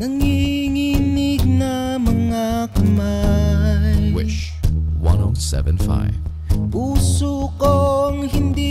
Nanginginig na mga kamay. Wish. 107.5 Puso kong hindi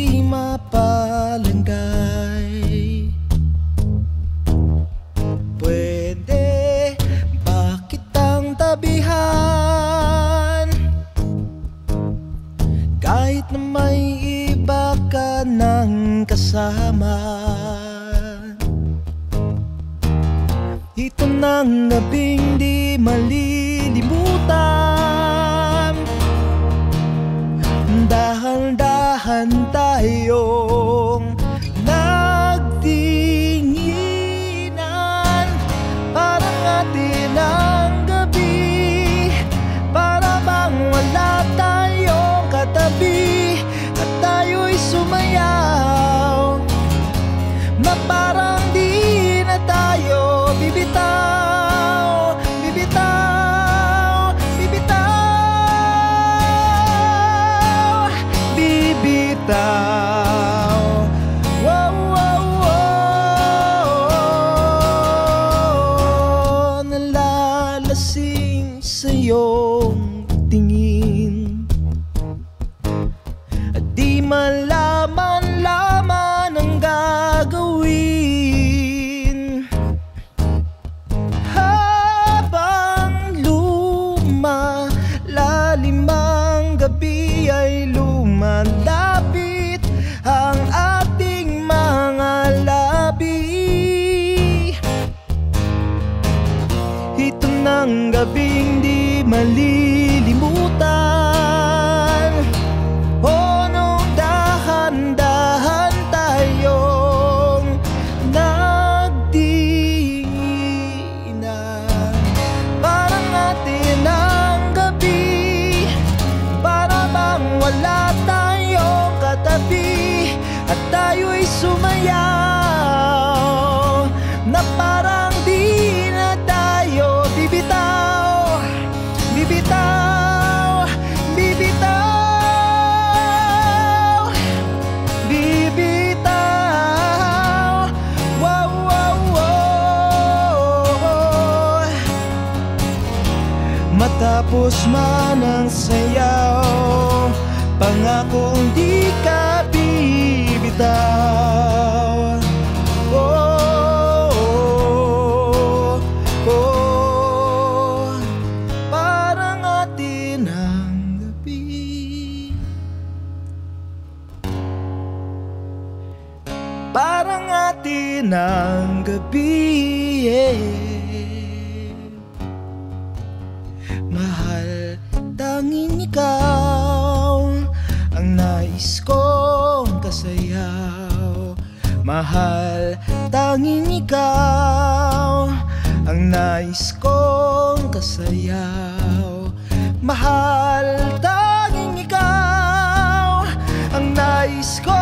isang labing di malilimutan Dahan-dahan tayong Bibitaw Wow, wow, wow. Nalalasing sa iyong tingin. At di malaman ng gabing di malilimutan. O nung dahan-dahan tayong nagdiinan. Parang atin ang gabi Para bang wala tayong katabi At tayo'y sumayaw Matapos man ang sayaw Pangakong di ka bibitaw Oh, oh, oh Parang atin ang gabi Parang atin ang gabi yeah. Ang nais kong kasayaw. Mahal, tanging ikaw. Ang nais kong kasayaw. Mahal, tanging ikaw. Ang nais kong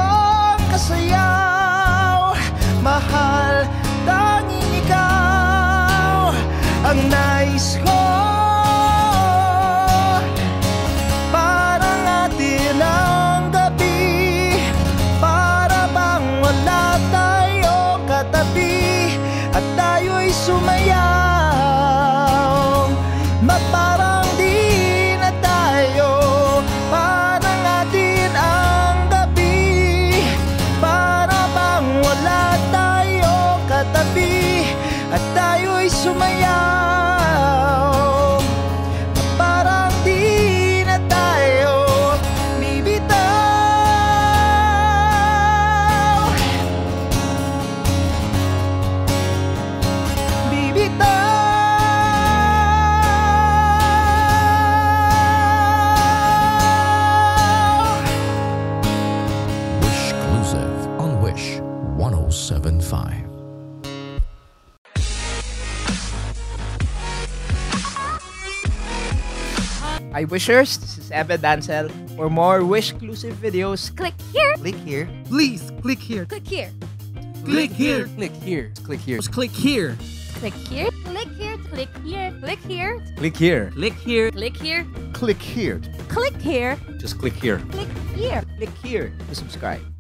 my 1075. Hi Wishers, this is Evan Dancel. For more Wish-exclusive videos, Click here. click here. Please click here. Click here. Click here. Click here. Click here. Just click here. Click here. Click here. Click here. Click here. Click here. Click here. Click here. Click here. Click here. Just click here. Click here. Click here to subscribe.